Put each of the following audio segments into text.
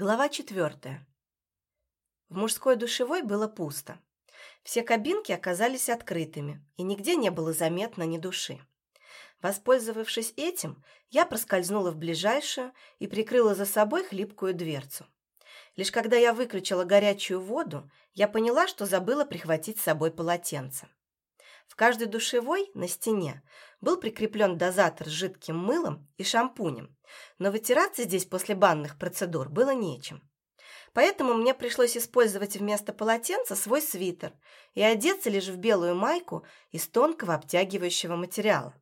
Глава четвертая. В мужской душевой было пусто. Все кабинки оказались открытыми, и нигде не было заметно ни души. Воспользовавшись этим, я проскользнула в ближайшую и прикрыла за собой хлипкую дверцу. Лишь когда я выключила горячую воду, я поняла, что забыла прихватить с собой полотенце. В каждой душевой на стене был прикреплен дозатор с жидким мылом и шампунем, но вытираться здесь после банных процедур было нечем. Поэтому мне пришлось использовать вместо полотенца свой свитер и одеться лишь в белую майку из тонкого обтягивающего материала.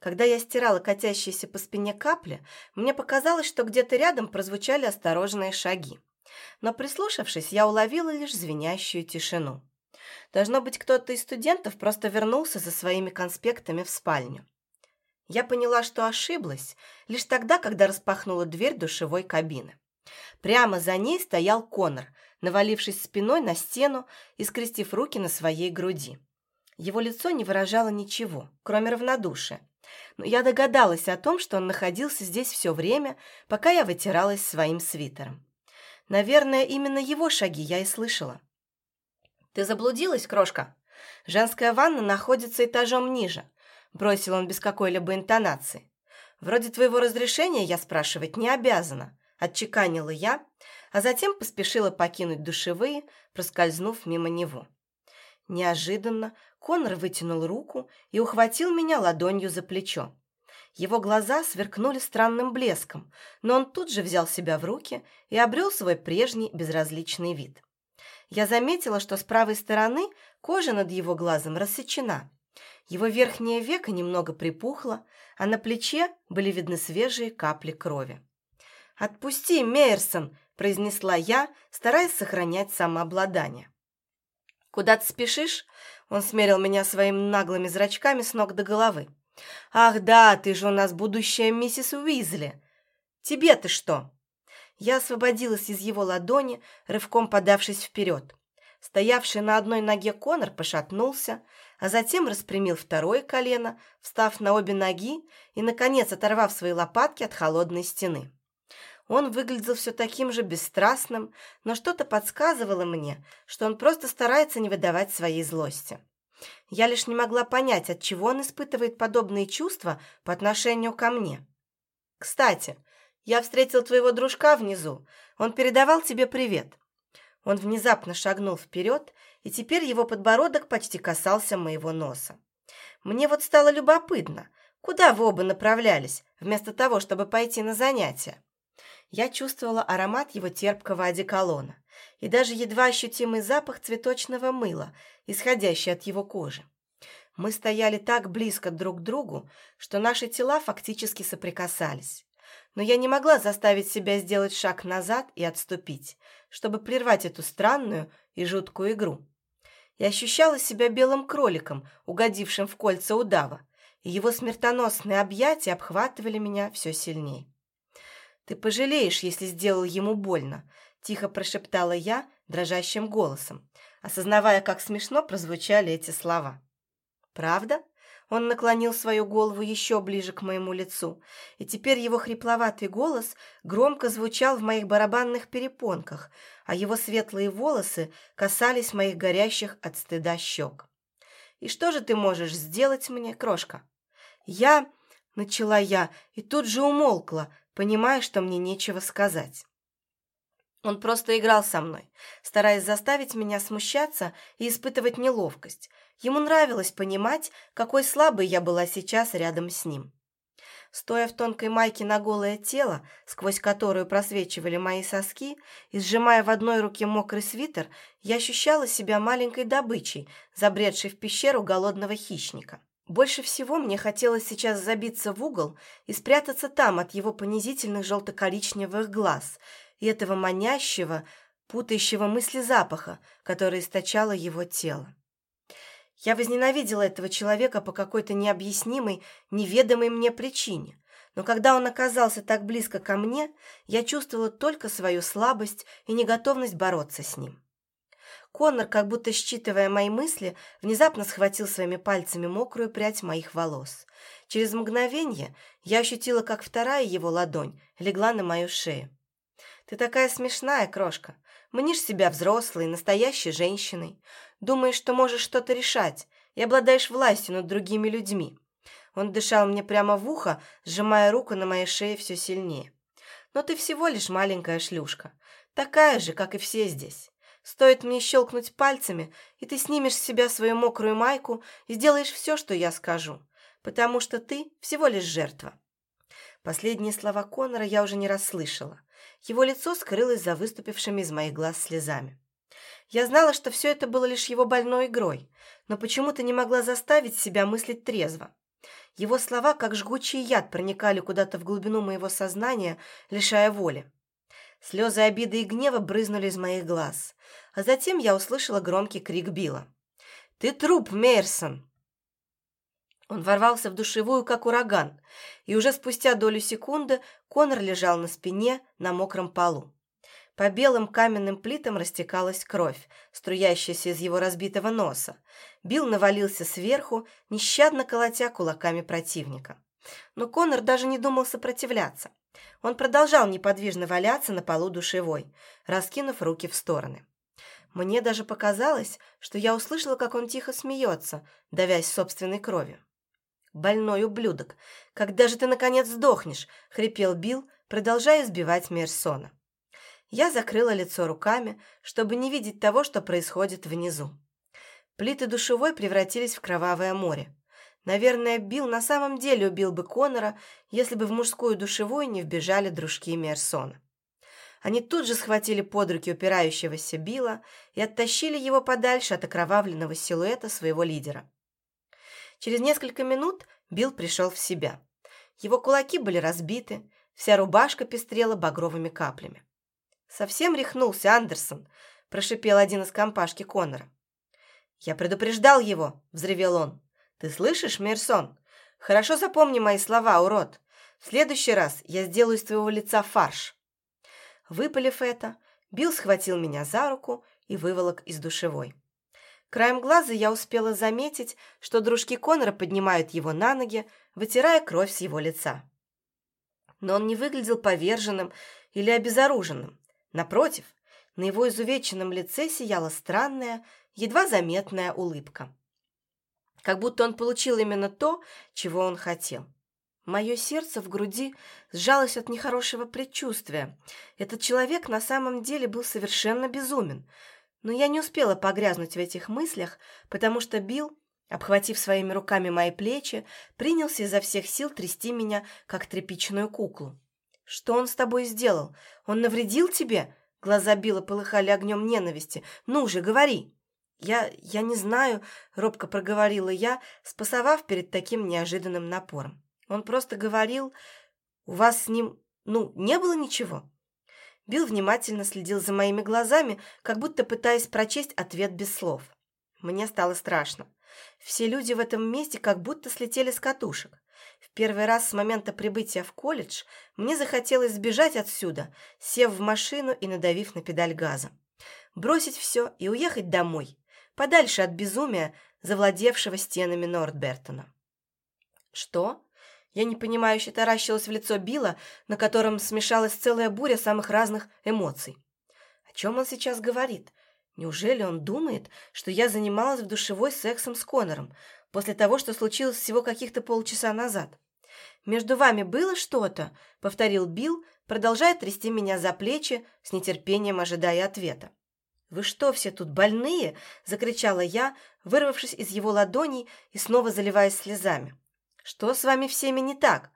Когда я стирала катящиеся по спине капли, мне показалось, что где-то рядом прозвучали осторожные шаги. Но прислушавшись, я уловила лишь звенящую тишину. Должно быть, кто-то из студентов просто вернулся за своими конспектами в спальню. Я поняла, что ошиблась, лишь тогда, когда распахнула дверь душевой кабины. Прямо за ней стоял Конор, навалившись спиной на стену и скрестив руки на своей груди. Его лицо не выражало ничего, кроме равнодушия. Но я догадалась о том, что он находился здесь все время, пока я вытиралась своим свитером. Наверное, именно его шаги я и слышала. «Ты заблудилась, крошка? Женская ванна находится этажом ниже», бросил он без какой-либо интонации. «Вроде твоего разрешения я спрашивать не обязана», отчеканила я, а затем поспешила покинуть душевые, проскользнув мимо него. Неожиданно Конор вытянул руку и ухватил меня ладонью за плечо. Его глаза сверкнули странным блеском, но он тут же взял себя в руки и обрел свой прежний безразличный вид. Я заметила, что с правой стороны кожа над его глазом рассечена. Его верхнее веко немного припухло, а на плече были видны свежие капли крови. «Отпусти, Мейерсон!» – произнесла я, стараясь сохранять самообладание. «Куда ты спешишь?» – он смерил меня своими наглыми зрачками с ног до головы. «Ах да, ты же у нас будущая миссис Уизли! Тебе-то что?» Я освободилась из его ладони, рывком подавшись вперед. Стоявший на одной ноге Конор пошатнулся, а затем распрямил второе колено, встав на обе ноги и, наконец, оторвав свои лопатки от холодной стены. Он выглядел все таким же бесстрастным, но что-то подсказывало мне, что он просто старается не выдавать своей злости. Я лишь не могла понять, от чего он испытывает подобные чувства по отношению ко мне. «Кстати, я встретил твоего дружка внизу. Он передавал тебе привет». Он внезапно шагнул вперед, и теперь его подбородок почти касался моего носа. Мне вот стало любопытно, куда вы оба направлялись, вместо того, чтобы пойти на занятия я чувствовала аромат его терпкого одеколона и даже едва ощутимый запах цветочного мыла, исходящий от его кожи. Мы стояли так близко друг к другу, что наши тела фактически соприкасались. Но я не могла заставить себя сделать шаг назад и отступить, чтобы прервать эту странную и жуткую игру. Я ощущала себя белым кроликом, угодившим в кольца удава, и его смертоносные объятия обхватывали меня все сильнее. «Ты пожалеешь, если сделал ему больно», – тихо прошептала я дрожащим голосом, осознавая, как смешно прозвучали эти слова. «Правда?» Он наклонил свою голову еще ближе к моему лицу, и теперь его хрипловатый голос громко звучал в моих барабанных перепонках, а его светлые волосы касались моих горящих от стыда щек. «И что же ты можешь сделать мне, крошка?» «Я...» — начала я, и тут же умолкла, понимая, что мне нечего сказать. Он просто играл со мной, стараясь заставить меня смущаться и испытывать неловкость. Ему нравилось понимать, какой слабой я была сейчас рядом с ним. Стоя в тонкой майке на голое тело, сквозь которую просвечивали мои соски, и сжимая в одной руке мокрый свитер, я ощущала себя маленькой добычей, забредшей в пещеру голодного хищника. Больше всего мне хотелось сейчас забиться в угол и спрятаться там от его понизительных желто-коричневых глаз и этого манящего, путающего мысли запаха, который источало его тело. Я возненавидела этого человека по какой-то необъяснимой, неведомой мне причине, но когда он оказался так близко ко мне, я чувствовала только свою слабость и неготовность бороться с ним. Коннор, как будто считывая мои мысли, внезапно схватил своими пальцами мокрую прядь моих волос. Через мгновение я ощутила, как вторая его ладонь легла на мою шею. Ты такая смешная, крошка. Мнишь себя взрослой, настоящей женщиной. Думаешь, что можешь что-то решать и обладаешь властью над другими людьми. Он дышал мне прямо в ухо, сжимая руку на моей шее все сильнее. Но ты всего лишь маленькая шлюшка. Такая же, как и все здесь. Стоит мне щелкнуть пальцами, и ты снимешь с себя свою мокрую майку и сделаешь все, что я скажу, потому что ты всего лишь жертва. Последние слова Конора я уже не расслышала. Его лицо скрылось за выступившими из моих глаз слезами. Я знала, что все это было лишь его больной игрой, но почему-то не могла заставить себя мыслить трезво. Его слова, как жгучий яд, проникали куда-то в глубину моего сознания, лишая воли. Слезы обиды и гнева брызнули из моих глаз, а затем я услышала громкий крик Билла. «Ты труп, Мейерсон!» Он ворвался в душевую, как ураган, и уже спустя долю секунды Конор лежал на спине на мокром полу. По белым каменным плитам растекалась кровь, струящаяся из его разбитого носа. Билл навалился сверху, нещадно колотя кулаками противника. Но Конор даже не думал сопротивляться. Он продолжал неподвижно валяться на полу душевой, раскинув руки в стороны. Мне даже показалось, что я услышала, как он тихо смеется, давясь собственной кровью. «Больной ублюдок! Когда же ты, наконец, сдохнешь?» — хрипел Билл, продолжая избивать Мерсона. Я закрыла лицо руками, чтобы не видеть того, что происходит внизу. Плиты душевой превратились в кровавое море. Наверное, Билл на самом деле убил бы Конора, если бы в мужскую душевую не вбежали дружки Мерсона. Они тут же схватили под руки упирающегося Билла и оттащили его подальше от окровавленного силуэта своего лидера. Через несколько минут Билл пришел в себя. Его кулаки были разбиты, вся рубашка пестрела багровыми каплями. «Совсем рехнулся Андерсон», – прошипел один из компашки Коннора. «Я предупреждал его», – взревел он. «Ты слышишь, Мерсон? Хорошо запомни мои слова, урод. В следующий раз я сделаю из твоего лица фарш». Выпалив это, Билл схватил меня за руку и выволок из душевой. Краем глаза я успела заметить, что дружки Конора поднимают его на ноги, вытирая кровь с его лица. Но он не выглядел поверженным или обезоруженным. Напротив, на его изувеченном лице сияла странная, едва заметная улыбка. Как будто он получил именно то, чего он хотел. Мое сердце в груди сжалось от нехорошего предчувствия. Этот человек на самом деле был совершенно безумен – но я не успела погрязнуть в этих мыслях, потому что Билл, обхватив своими руками мои плечи, принялся изо всех сил трясти меня, как тряпичную куклу. «Что он с тобой сделал? Он навредил тебе?» Глаза Билла полыхали огнем ненависти. «Ну же, говори!» «Я... я не знаю», — робко проговорила я, спасовав перед таким неожиданным напором. Он просто говорил, «У вас с ним, ну, не было ничего?» Билл внимательно следил за моими глазами, как будто пытаясь прочесть ответ без слов. Мне стало страшно. Все люди в этом месте как будто слетели с катушек. В первый раз с момента прибытия в колледж мне захотелось сбежать отсюда, сев в машину и надавив на педаль газа. Бросить все и уехать домой, подальше от безумия, завладевшего стенами Нордбертона. «Что?» Я непонимающе таращилась в лицо Билла, на котором смешалась целая буря самых разных эмоций. О чем он сейчас говорит? Неужели он думает, что я занималась в душевой сексом с Конором после того, что случилось всего каких-то полчаса назад? «Между вами было что-то?» — повторил Билл, продолжая трясти меня за плечи, с нетерпением ожидая ответа. «Вы что, все тут больные?» — закричала я, вырвавшись из его ладоней и снова заливаясь слезами. Что с вами всеми не так?»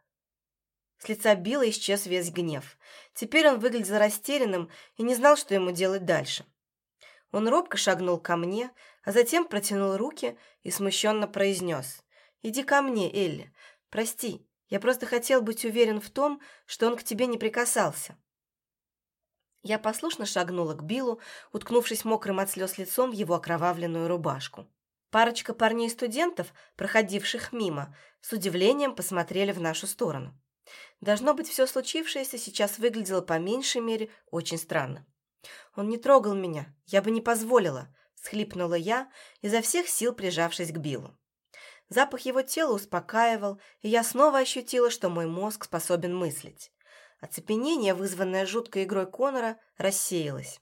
С лица Билла исчез весь гнев. Теперь он выглядел растерянным и не знал, что ему делать дальше. Он робко шагнул ко мне, а затем протянул руки и смущенно произнес. «Иди ко мне, Элли. Прости, я просто хотел быть уверен в том, что он к тебе не прикасался». Я послушно шагнула к Биллу, уткнувшись мокрым от слез лицом в его окровавленную рубашку. Парочка парней-студентов, проходивших мимо, с удивлением посмотрели в нашу сторону. Должно быть, все случившееся сейчас выглядело по меньшей мере очень странно. «Он не трогал меня, я бы не позволила», – схлипнула я, изо всех сил прижавшись к Биллу. Запах его тела успокаивал, и я снова ощутила, что мой мозг способен мыслить. Оцепенение, вызванное жуткой игрой Конора, рассеялось.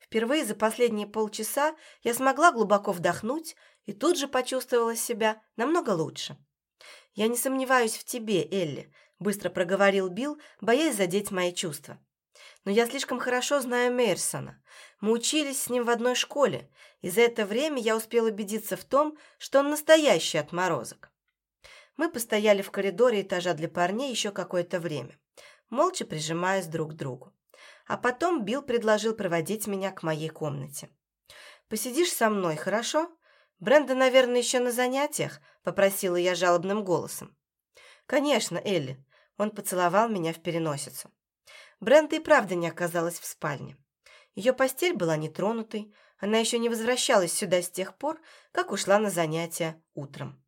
Впервые за последние полчаса я смогла глубоко вдохнуть и тут же почувствовала себя намного лучше. «Я не сомневаюсь в тебе, Элли», – быстро проговорил Билл, боясь задеть мои чувства. «Но я слишком хорошо знаю Мейерсона. Мы учились с ним в одной школе, и за это время я успел убедиться в том, что он настоящий отморозок». Мы постояли в коридоре этажа для парней еще какое-то время, молча прижимаясь друг к другу. А потом Билл предложил проводить меня к моей комнате. «Посидишь со мной, хорошо?» «Бренда, наверное, еще на занятиях?» – попросила я жалобным голосом. «Конечно, Элли». Он поцеловал меня в переносицу. Бренда и правда не оказалась в спальне. Ее постель была нетронутой, она еще не возвращалась сюда с тех пор, как ушла на занятия утром.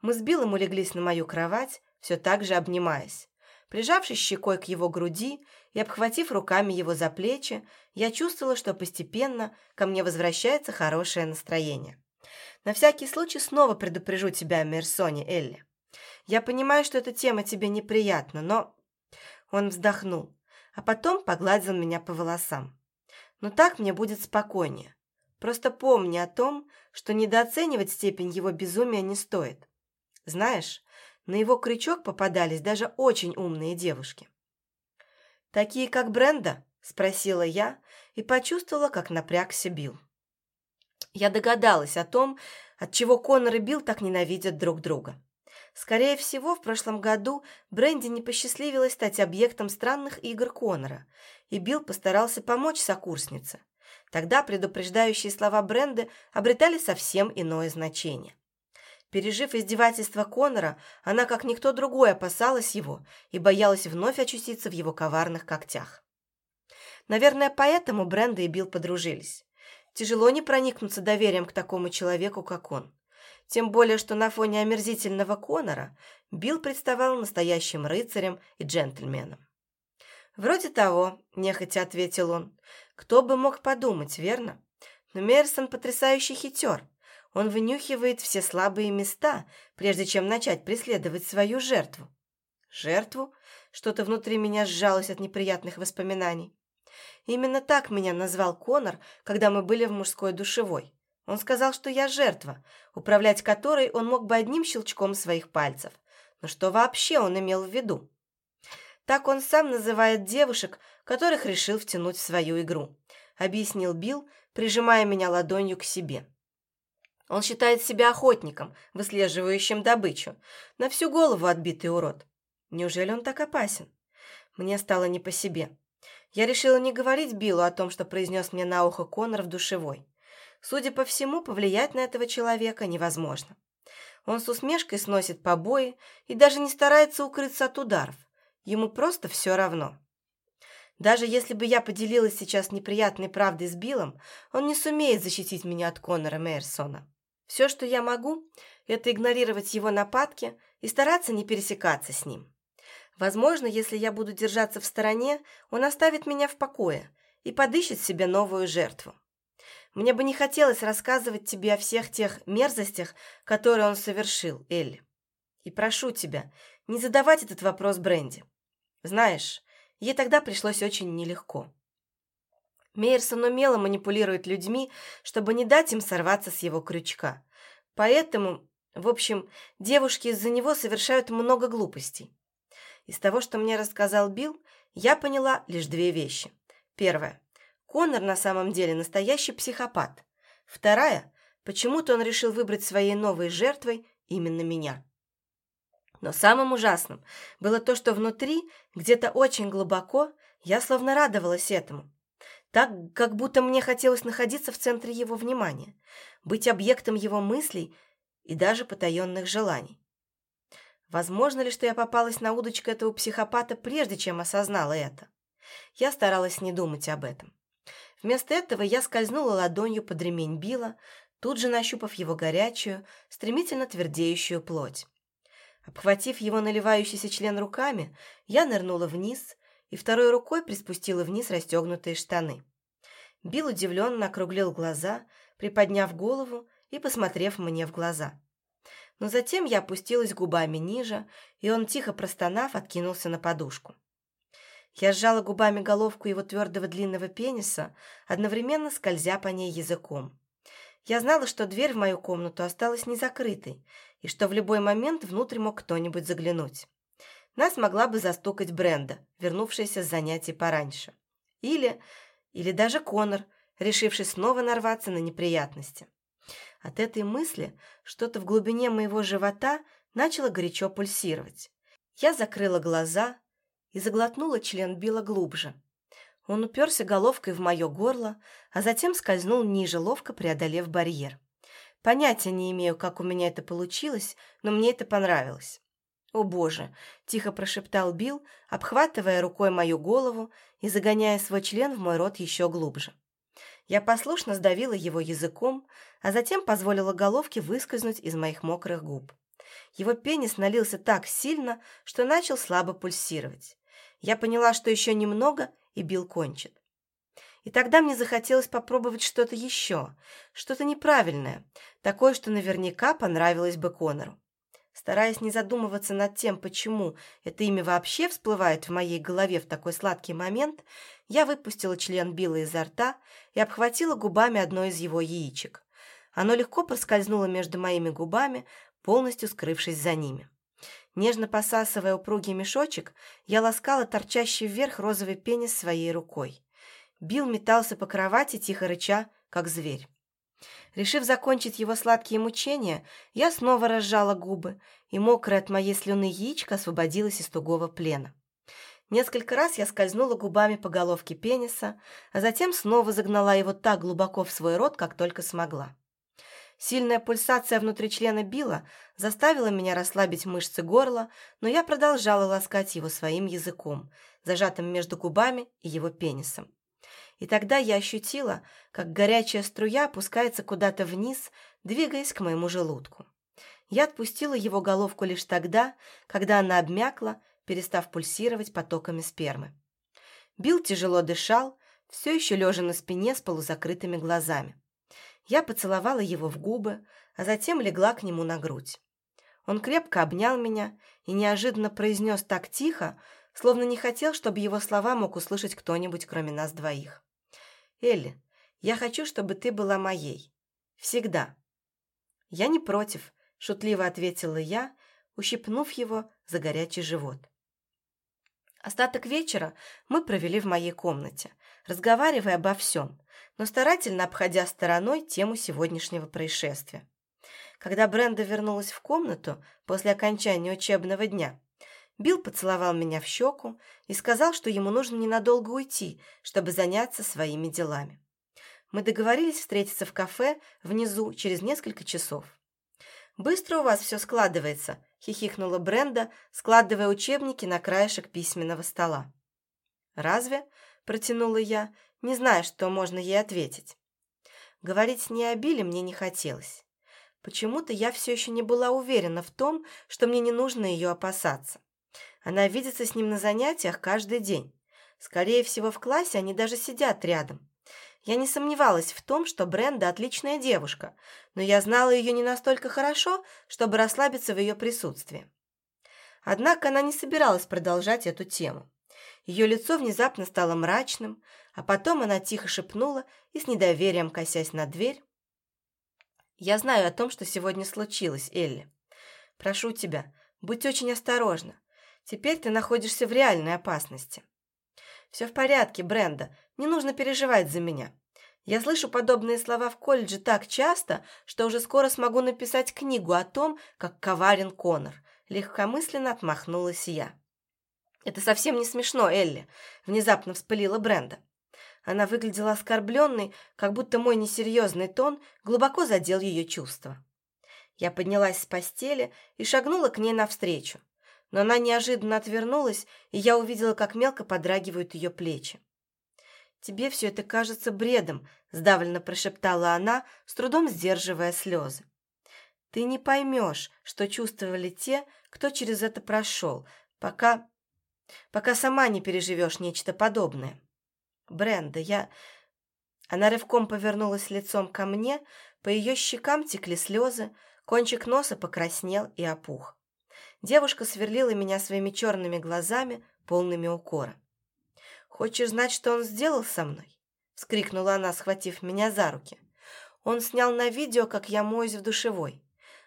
Мы с Биллом улеглись на мою кровать, все так же обнимаясь. Прижавшись щекой к его груди и обхватив руками его за плечи, я чувствовала, что постепенно ко мне возвращается хорошее настроение. На всякий случай снова предупрежу тебя о Мерсоне, Элли. Я понимаю, что эта тема тебе неприятна, но...» Он вздохнул, а потом погладил меня по волосам. «Но так мне будет спокойнее. Просто помни о том, что недооценивать степень его безумия не стоит. Знаешь, на его крючок попадались даже очень умные девушки». «Такие, как Бренда?» – спросила я и почувствовала, как напрягся Билл. Я догадалась о том, от чего Конор и Билл так ненавидят друг друга. Скорее всего, в прошлом году Бренди не посчастливилось стать объектом странных игр Конора, и Билл постарался помочь сокурснице. Тогда предупреждающие слова Бренды обретали совсем иное значение. Пережив издевательство Конора, она, как никто другой, опасалась его и боялась вновь очутиться в его коварных когтях. Наверное, поэтому Бренда и Билл подружились. Тяжело не проникнуться доверием к такому человеку, как он. Тем более, что на фоне омерзительного Конора Билл представал настоящим рыцарем и джентльменом. «Вроде того», – нехотя ответил он. «Кто бы мог подумать, верно? Но Мерсон потрясающий хитер. Он вынюхивает все слабые места, прежде чем начать преследовать свою жертву». «Жертву?» Что-то внутри меня сжалось от неприятных воспоминаний. Именно так меня назвал Конор, когда мы были в мужской душевой. Он сказал, что я жертва, управлять которой он мог бы одним щелчком своих пальцев. Но что вообще он имел в виду? Так он сам называет девушек, которых решил втянуть в свою игру, объяснил Билл, прижимая меня ладонью к себе. Он считает себя охотником, выслеживающим добычу. На всю голову отбитый урод. Неужели он так опасен? Мне стало не по себе. Я решила не говорить Биллу о том, что произнес мне на ухо Конор в душевой. Судя по всему, повлиять на этого человека невозможно. Он с усмешкой сносит побои и даже не старается укрыться от ударов. Ему просто все равно. Даже если бы я поделилась сейчас неприятной правдой с Биллом, он не сумеет защитить меня от Конора Мейерсона. Все, что я могу, это игнорировать его нападки и стараться не пересекаться с ним. Возможно, если я буду держаться в стороне, он оставит меня в покое и подыщет себе новую жертву. Мне бы не хотелось рассказывать тебе о всех тех мерзостях, которые он совершил, Элли. И прошу тебя, не задавать этот вопрос Бренди. Знаешь, ей тогда пришлось очень нелегко. Мейерсон умело манипулирует людьми, чтобы не дать им сорваться с его крючка. Поэтому, в общем, девушки из-за него совершают много глупостей. Из того, что мне рассказал Билл, я поняла лишь две вещи. Первая. Конор на самом деле настоящий психопат. Вторая. Почему-то он решил выбрать своей новой жертвой именно меня. Но самым ужасным было то, что внутри, где-то очень глубоко, я словно радовалась этому. Так, как будто мне хотелось находиться в центре его внимания, быть объектом его мыслей и даже потаенных желаний. Возможно ли, что я попалась на удочку этого психопата, прежде чем осознала это? Я старалась не думать об этом. Вместо этого я скользнула ладонью под ремень Билла, тут же нащупав его горячую, стремительно твердеющую плоть. Обхватив его наливающийся член руками, я нырнула вниз и второй рукой приспустила вниз расстегнутые штаны. Билл удивленно округлил глаза, приподняв голову и посмотрев мне в глаза. Но затем я опустилась губами ниже, и он, тихо простонав, откинулся на подушку. Я сжала губами головку его твердого длинного пениса, одновременно скользя по ней языком. Я знала, что дверь в мою комнату осталась незакрытой, и что в любой момент внутрь мог кто-нибудь заглянуть. Нас могла бы застукать Бренда, вернувшаяся с занятий пораньше. Или, или даже Конор, решивший снова нарваться на неприятности. От этой мысли что-то в глубине моего живота начало горячо пульсировать. Я закрыла глаза и заглотнула член Билла глубже. Он уперся головкой в мое горло, а затем скользнул ниже, ловко преодолев барьер. Понятия не имею, как у меня это получилось, но мне это понравилось. «О, Боже!» – тихо прошептал Билл, обхватывая рукой мою голову и загоняя свой член в мой рот еще глубже. Я послушно сдавила его языком, а затем позволила головке выскользнуть из моих мокрых губ. Его пенис налился так сильно, что начал слабо пульсировать. Я поняла, что еще немного, и Билл кончит. И тогда мне захотелось попробовать что-то еще, что-то неправильное, такое, что наверняка понравилось бы Конору. Стараясь не задумываться над тем, почему это имя вообще всплывает в моей голове в такой сладкий момент, я выпустила член Билла изо рта и обхватила губами одно из его яичек. Оно легко проскользнуло между моими губами, полностью скрывшись за ними. Нежно посасывая упругий мешочек, я ласкала торчащий вверх розовый пенис своей рукой. Билл метался по кровати, тихо рыча, как зверь. Решив закончить его сладкие мучения, я снова разжала губы, и мокрая от моей слюны яичко освободилась из тугого плена. Несколько раз я скользнула губами по головке пениса, а затем снова загнала его так глубоко в свой рот, как только смогла. Сильная пульсация внутри члена Билла заставила меня расслабить мышцы горла, но я продолжала ласкать его своим языком, зажатым между губами и его пенисом. И тогда я ощутила, как горячая струя опускается куда-то вниз, двигаясь к моему желудку. Я отпустила его головку лишь тогда, когда она обмякла, перестав пульсировать потоками спермы. Билл тяжело дышал, все еще лежа на спине с полузакрытыми глазами. Я поцеловала его в губы, а затем легла к нему на грудь. Он крепко обнял меня и неожиданно произнес так тихо, словно не хотел, чтобы его слова мог услышать кто-нибудь, кроме нас двоих. «Элли, я хочу, чтобы ты была моей. Всегда». «Я не против», — шутливо ответила я, ущипнув его за горячий живот. Остаток вечера мы провели в моей комнате, разговаривая обо всем, но старательно обходя стороной тему сегодняшнего происшествия. Когда Бренда вернулась в комнату после окончания учебного дня, Билл поцеловал меня в щеку и сказал, что ему нужно ненадолго уйти, чтобы заняться своими делами. Мы договорились встретиться в кафе внизу через несколько часов. «Быстро у вас все складывается», – хихикнула Бренда, складывая учебники на краешек письменного стола. «Разве?» – протянула я, не зная, что можно ей ответить. Говорить с ней о Билле мне не хотелось. Почему-то я все еще не была уверена в том, что мне не нужно ее опасаться. Она видится с ним на занятиях каждый день. Скорее всего, в классе они даже сидят рядом. Я не сомневалась в том, что Бренда отличная девушка, но я знала ее не настолько хорошо, чтобы расслабиться в ее присутствии. Однако она не собиралась продолжать эту тему. Ее лицо внезапно стало мрачным, а потом она тихо шепнула и с недоверием, косясь на дверь, «Я знаю о том, что сегодня случилось, Элли. Прошу тебя, будь очень осторожна. Теперь ты находишься в реальной опасности». «Все в порядке, Бренда, не нужно переживать за меня. Я слышу подобные слова в колледже так часто, что уже скоро смогу написать книгу о том, как коварен Конор», легкомысленно отмахнулась я. «Это совсем не смешно, Элли», — внезапно вспылила Бренда. Она выглядела оскорбленной, как будто мой несерьезный тон глубоко задел ее чувства. Я поднялась с постели и шагнула к ней навстречу, но она неожиданно отвернулась, и я увидела, как мелко подрагивают ее плечи. «Тебе все это кажется бредом», — сдавленно прошептала она, с трудом сдерживая слезы. «Ты не поймешь, что чувствовали те, кто через это прошел, пока... пока сама не переживешь нечто подобное». Бренда, я...» Она рывком повернулась лицом ко мне, по ее щекам текли слезы, кончик носа покраснел и опух. Девушка сверлила меня своими черными глазами, полными укора. «Хочешь знать, что он сделал со мной?» — вскрикнула она, схватив меня за руки. «Он снял на видео, как я моюсь в душевой.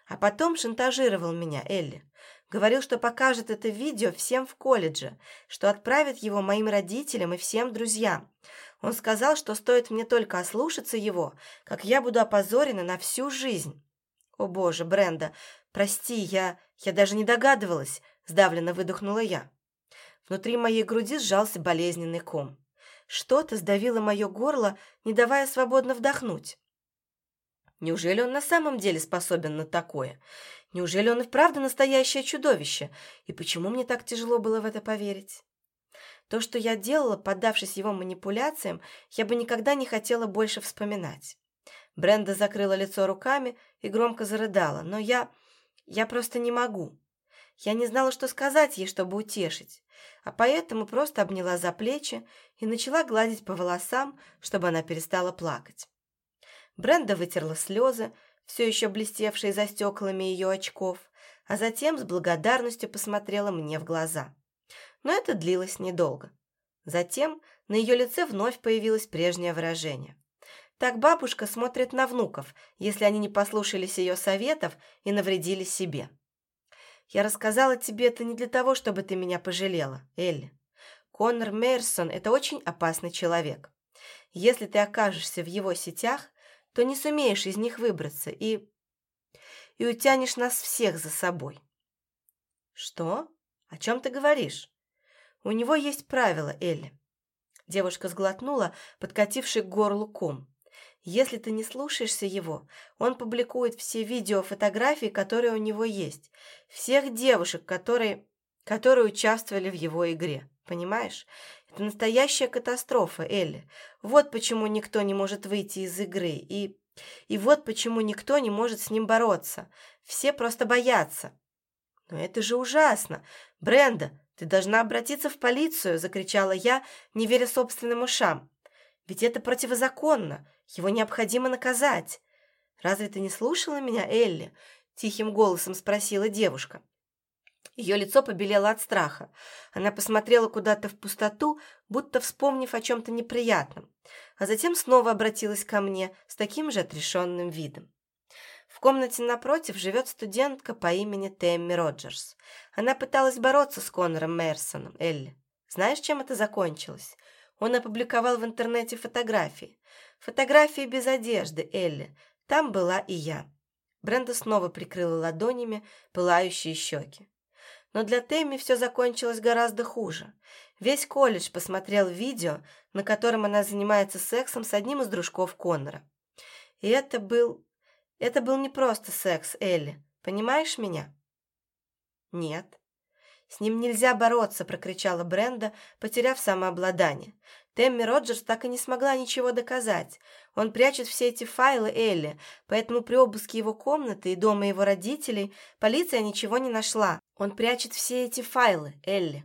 А потом шантажировал меня, Элли. Говорил, что покажет это видео всем в колледже, что отправит его моим родителям и всем друзьям. Он сказал, что стоит мне только ослушаться его, как я буду опозорена на всю жизнь. О боже, Бренда, прости, я... я даже не догадывалась, сдавленно выдохнула я. Внутри моей груди сжался болезненный ком. Что-то сдавило мое горло, не давая свободно вдохнуть. Неужели он на самом деле способен на такое? Неужели он и вправду настоящее чудовище? И почему мне так тяжело было в это поверить? То, что я делала, поддавшись его манипуляциям, я бы никогда не хотела больше вспоминать. Бренда закрыла лицо руками и громко зарыдала, но я... я просто не могу. Я не знала, что сказать ей, чтобы утешить, а поэтому просто обняла за плечи и начала гладить по волосам, чтобы она перестала плакать. Бренда вытерла слезы, все еще блестевшие за стеклами ее очков, а затем с благодарностью посмотрела мне в глаза. Но это длилось недолго. Затем на ее лице вновь появилось прежнее выражение. Так бабушка смотрит на внуков, если они не послушались ее советов и навредили себе. Я рассказала тебе это не для того, чтобы ты меня пожалела, Элли. Коннор Мейерсон – это очень опасный человек. Если ты окажешься в его сетях, то не сумеешь из них выбраться и... и утянешь нас всех за собой. Что? О чем ты говоришь? У него есть правила, Элли. Девушка сглотнула, подкативший к горлу ком. Если ты не слушаешься его, он публикует все видео, фотографии, которые у него есть, всех девушек, которые, которые участвовали в его игре. Понимаешь? Это настоящая катастрофа, Элли. Вот почему никто не может выйти из игры. И, и вот почему никто не может с ним бороться. Все просто боятся. Но это же ужасно. Бренда, ты должна обратиться в полицию, закричала я, не веря собственным ушам. Ведь это противозаконно. Его необходимо наказать. Разве ты не слушала меня, Элли? Тихим голосом спросила девушка. Ее лицо побелело от страха. Она посмотрела куда-то в пустоту, будто вспомнив о чем-то неприятном, а затем снова обратилась ко мне с таким же отрешенным видом. В комнате напротив живет студентка по имени Тэмми Роджерс. Она пыталась бороться с Конором Мерсоном, Элли. Знаешь, чем это закончилось? Он опубликовал в интернете фотографии. Фотографии без одежды, Элли. Там была и я. Бренда снова прикрыла ладонями пылающие щеки. Но для Тэмми все закончилось гораздо хуже. Весь колледж посмотрел видео, на котором она занимается сексом с одним из дружков Коннора. И это был... Это был не просто секс, Элли. Понимаешь меня? Нет. «С ним нельзя бороться!» – прокричала Бренда, потеряв самообладание. Тэмми Роджерс так и не смогла ничего доказать. Он прячет все эти файлы Элли, поэтому при обыске его комнаты и дома его родителей полиция ничего не нашла. Он прячет все эти файлы Элли.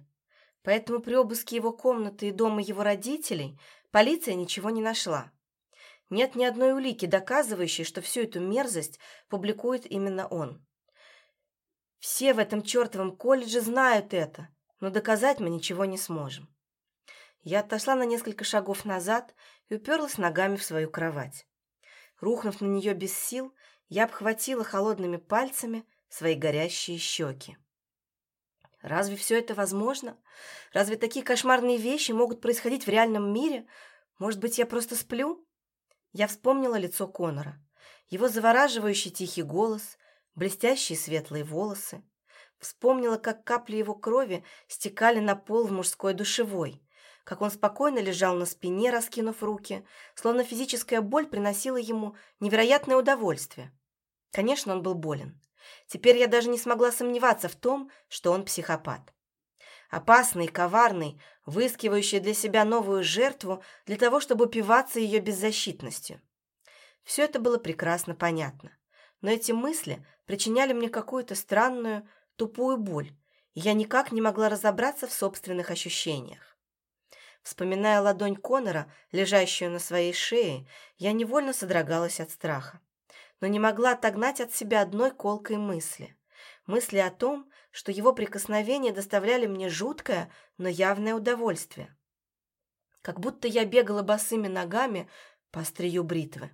Поэтому при обыске его комнаты и дома его родителей полиция ничего не нашла. Нет ни одной улики, доказывающей, что всю эту мерзость публикует именно он. Все в этом чертовом колледже знают это, но доказать мы ничего не сможем. Я отошла на несколько шагов назад и уперлась ногами в свою кровать. Рухнув на нее без сил, я обхватила холодными пальцами свои горящие щеки. Разве все это возможно? Разве такие кошмарные вещи могут происходить в реальном мире? Может быть, я просто сплю? Я вспомнила лицо Конора, его завораживающий тихий голос, блестящие светлые волосы. Вспомнила, как капли его крови стекали на пол в мужской душевой, как он спокойно лежал на спине, раскинув руки, словно физическая боль приносила ему невероятное удовольствие. Конечно, он был болен. Теперь я даже не смогла сомневаться в том, что он психопат. Опасный, коварный, выискивающий для себя новую жертву для того, чтобы упиваться ее беззащитностью. Все это было прекрасно понятно. Но эти мысли причиняли мне какую-то странную, тупую боль, и я никак не могла разобраться в собственных ощущениях. Вспоминая ладонь Конора, лежащую на своей шее, я невольно содрогалась от страха, но не могла отогнать от себя одной колкой мысли. Мысли о том, что его прикосновения доставляли мне жуткое, но явное удовольствие. как будто я бегала босыми ногами по острию бритвы.